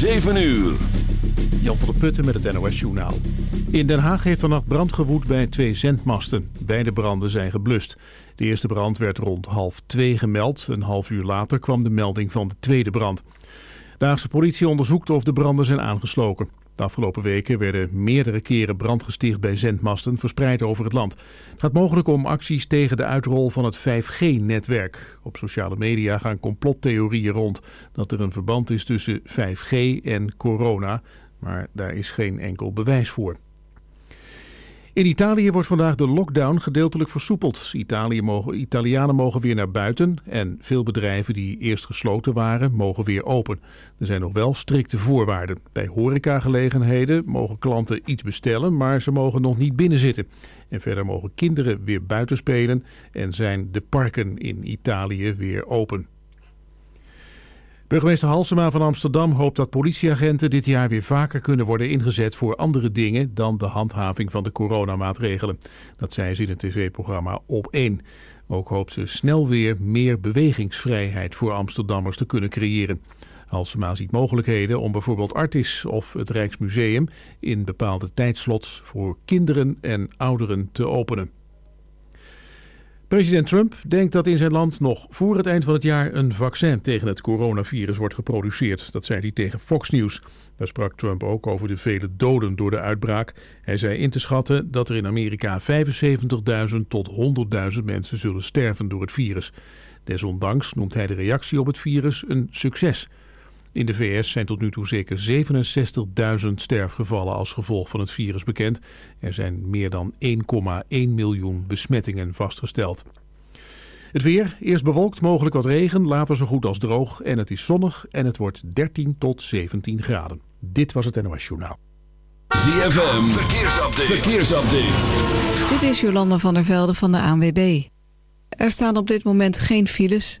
7 uur. Jan van der Putten met het NOS Journaal. In Den Haag heeft vannacht brand gewoed bij twee zendmasten. Beide branden zijn geblust. De eerste brand werd rond half twee gemeld. Een half uur later kwam de melding van de tweede brand. De politie onderzoekt of de branden zijn aangesloken. De afgelopen weken werden meerdere keren brand gesticht bij zendmasten verspreid over het land. Het gaat mogelijk om acties tegen de uitrol van het 5G-netwerk. Op sociale media gaan complottheorieën rond dat er een verband is tussen 5G en corona, maar daar is geen enkel bewijs voor. In Italië wordt vandaag de lockdown gedeeltelijk versoepeld. Italië mogen, Italianen mogen weer naar buiten en veel bedrijven die eerst gesloten waren mogen weer open. Er zijn nog wel strikte voorwaarden. Bij horecagelegenheden mogen klanten iets bestellen, maar ze mogen nog niet binnenzitten. En verder mogen kinderen weer buiten spelen en zijn de parken in Italië weer open. Burgemeester Halsema van Amsterdam hoopt dat politieagenten dit jaar weer vaker kunnen worden ingezet voor andere dingen dan de handhaving van de coronamaatregelen. Dat zei ze in het tv-programma Op 1. Ook hoopt ze snel weer meer bewegingsvrijheid voor Amsterdammers te kunnen creëren. Halsema ziet mogelijkheden om bijvoorbeeld Artis of het Rijksmuseum in bepaalde tijdslots voor kinderen en ouderen te openen. President Trump denkt dat in zijn land nog voor het eind van het jaar een vaccin tegen het coronavirus wordt geproduceerd. Dat zei hij tegen Fox News. Daar sprak Trump ook over de vele doden door de uitbraak. Hij zei in te schatten dat er in Amerika 75.000 tot 100.000 mensen zullen sterven door het virus. Desondanks noemt hij de reactie op het virus een succes. In de VS zijn tot nu toe zeker 67.000 sterfgevallen als gevolg van het virus bekend. Er zijn meer dan 1,1 miljoen besmettingen vastgesteld. Het weer, eerst bewolkt, mogelijk wat regen, later zo goed als droog. En het is zonnig en het wordt 13 tot 17 graden. Dit was het NOS Journaal. ZFM, verkeersupdate. verkeersupdate. Dit is Jolanda van der Velde van de ANWB. Er staan op dit moment geen files...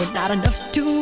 but not enough to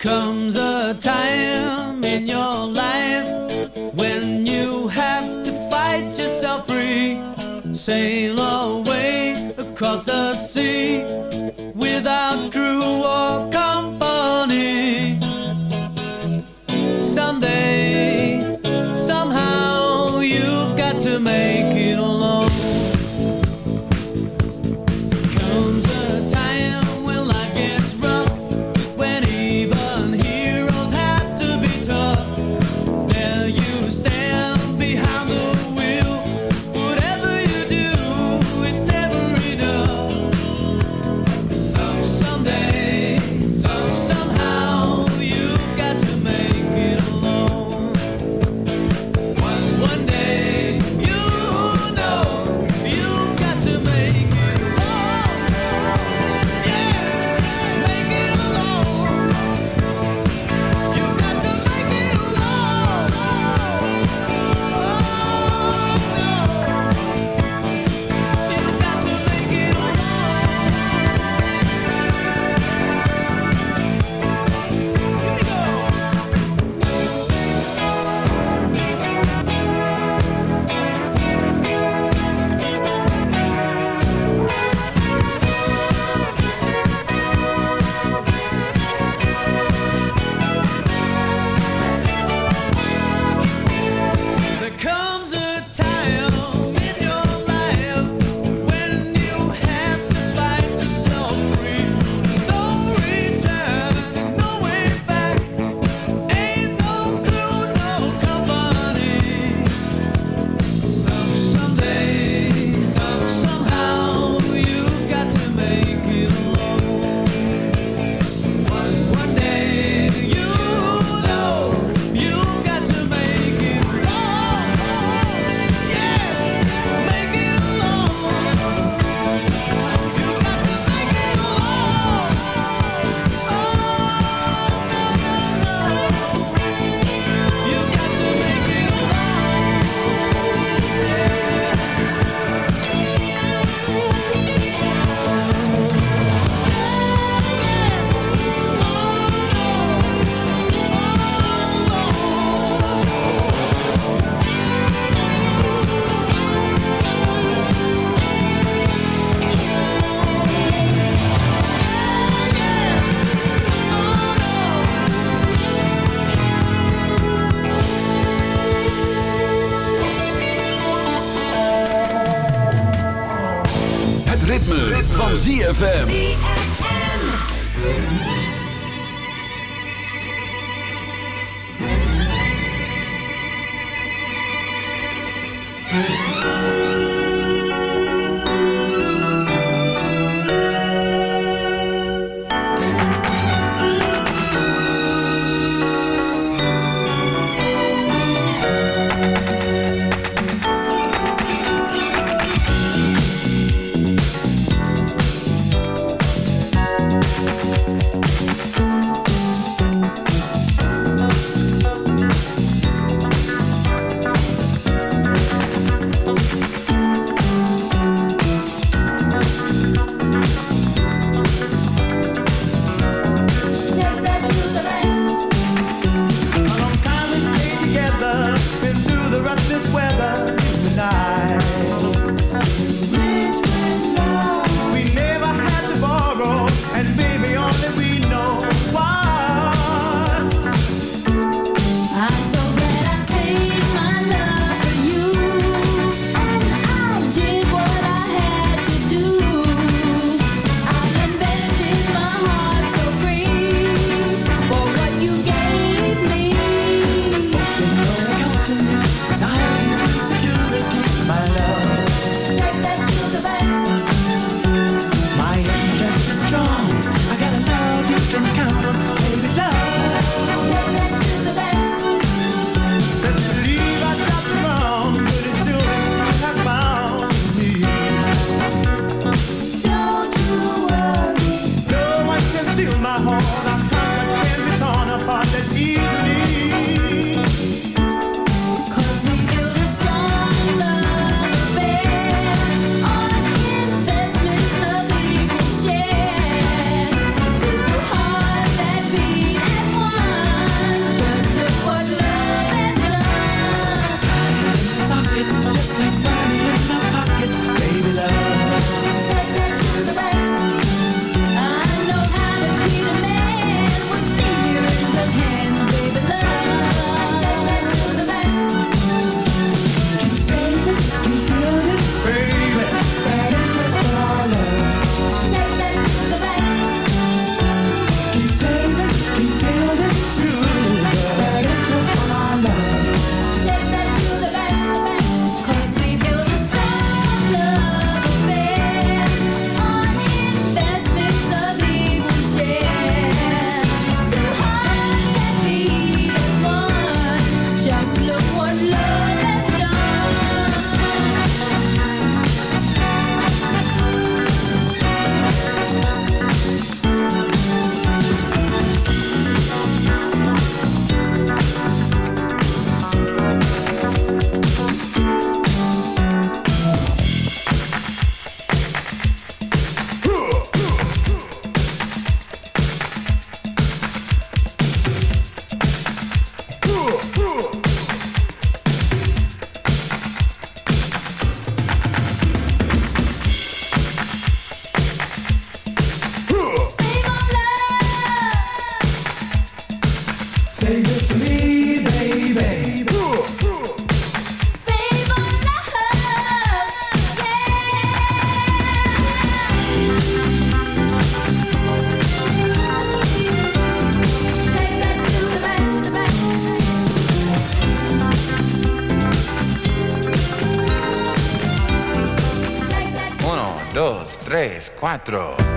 comes a time in your life when you have to fight yourself free. Say 4.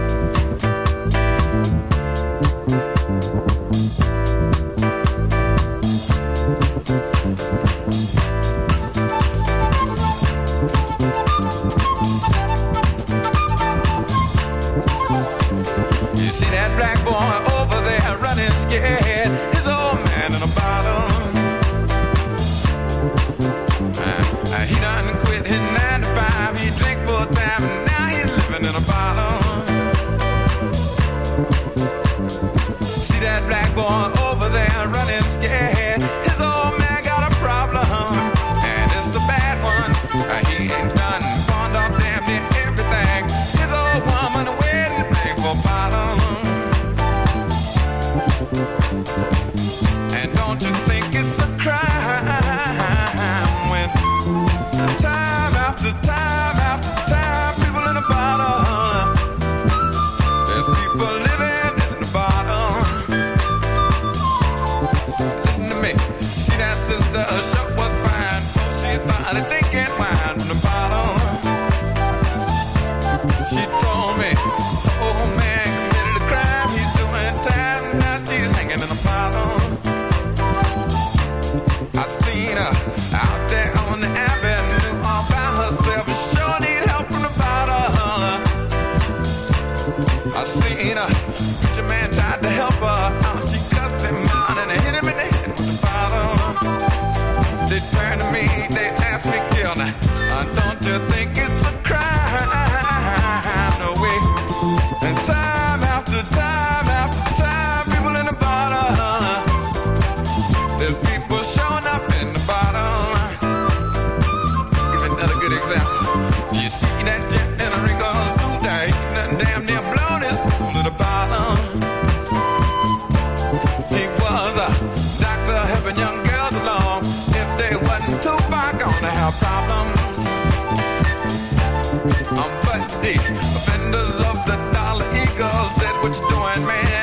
Said, What you doing, man?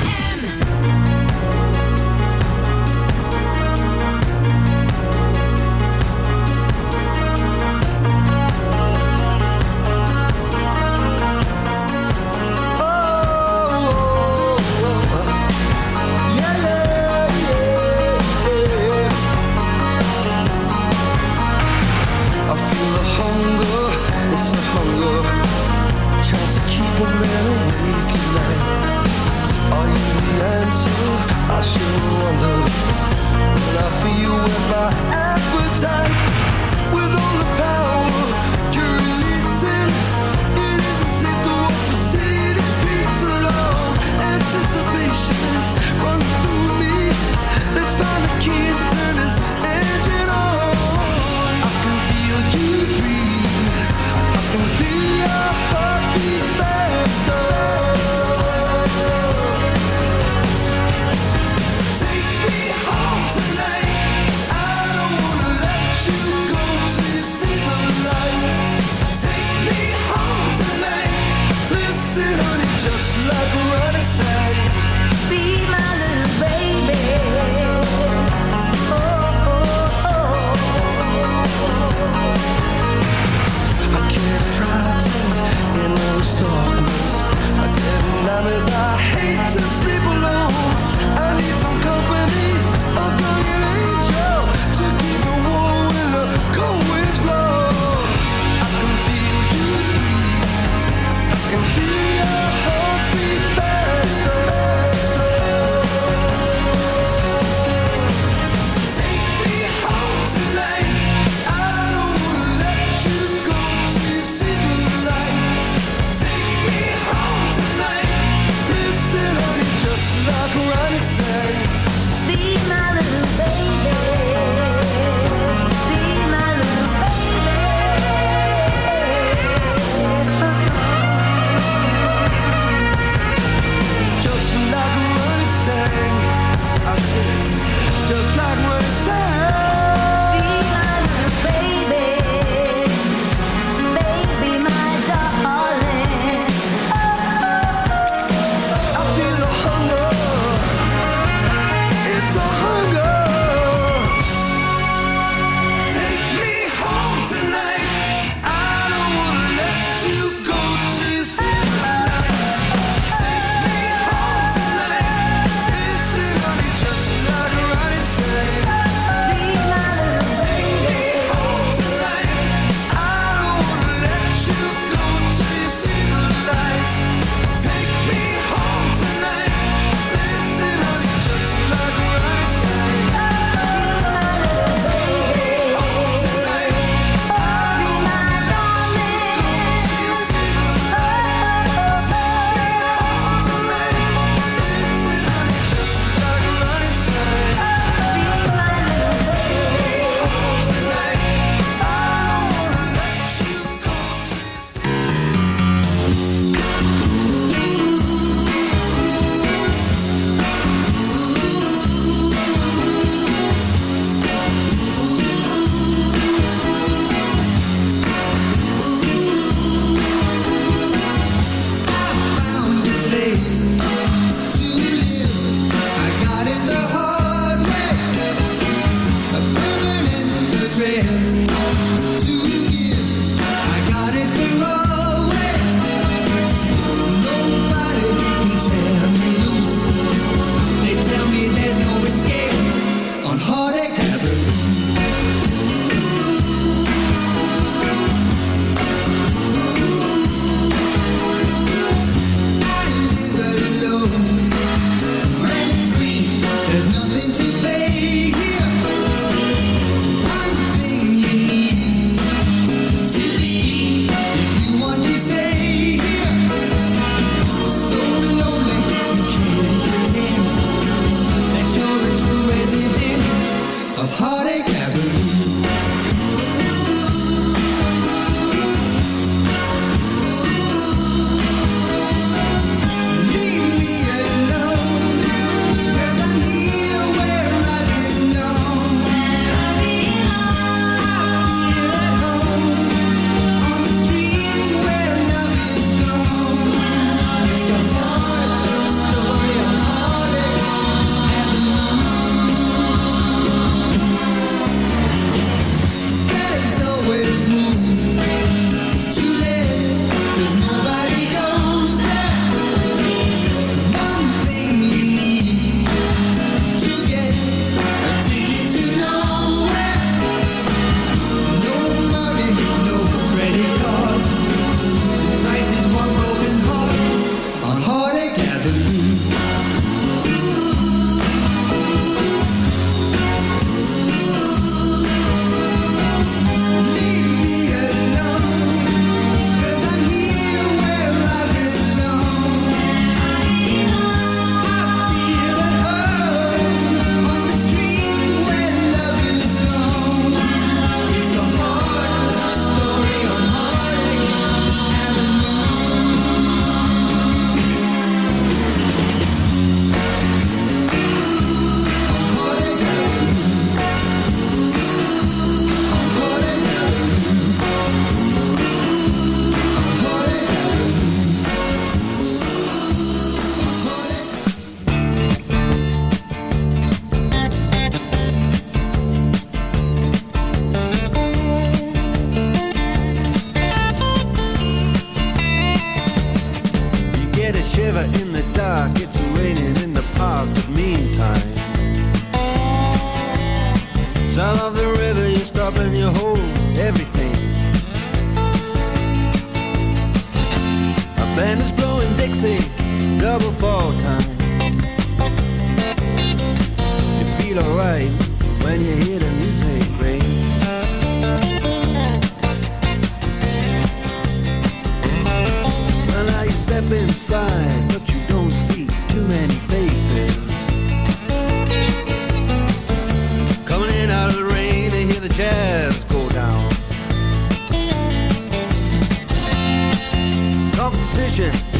Yeah.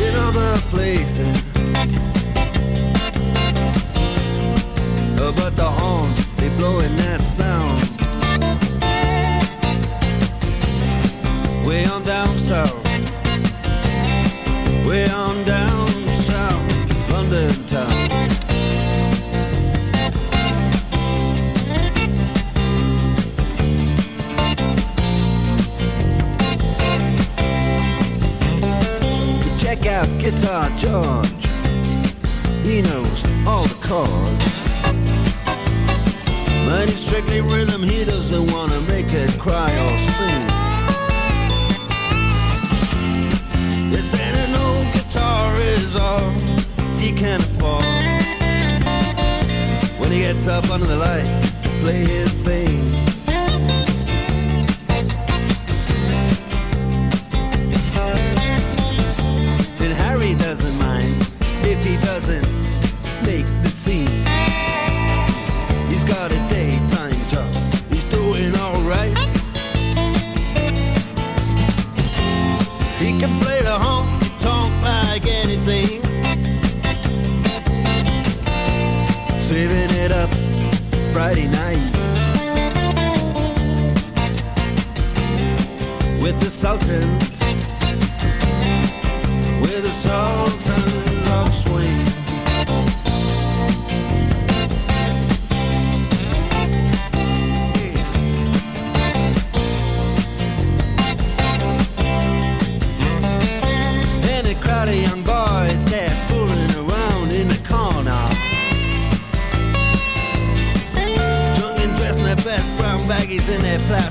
clap.